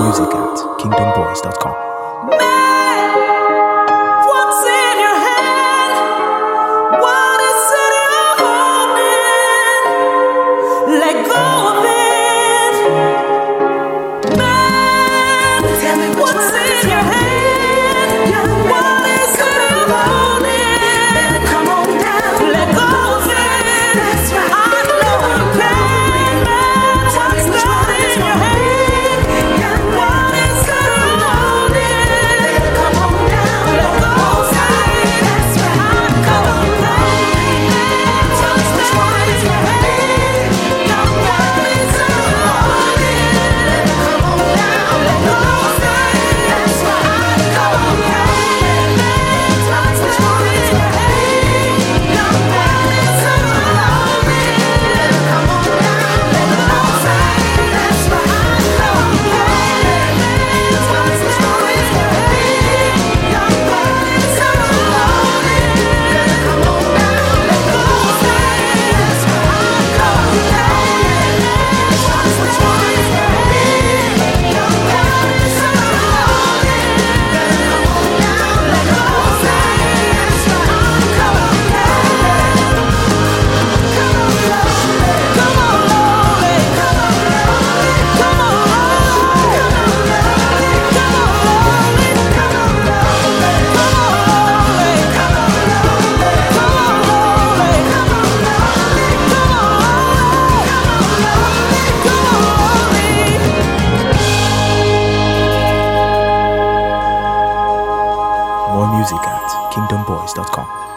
music at kingdomboys.com. gmail.com.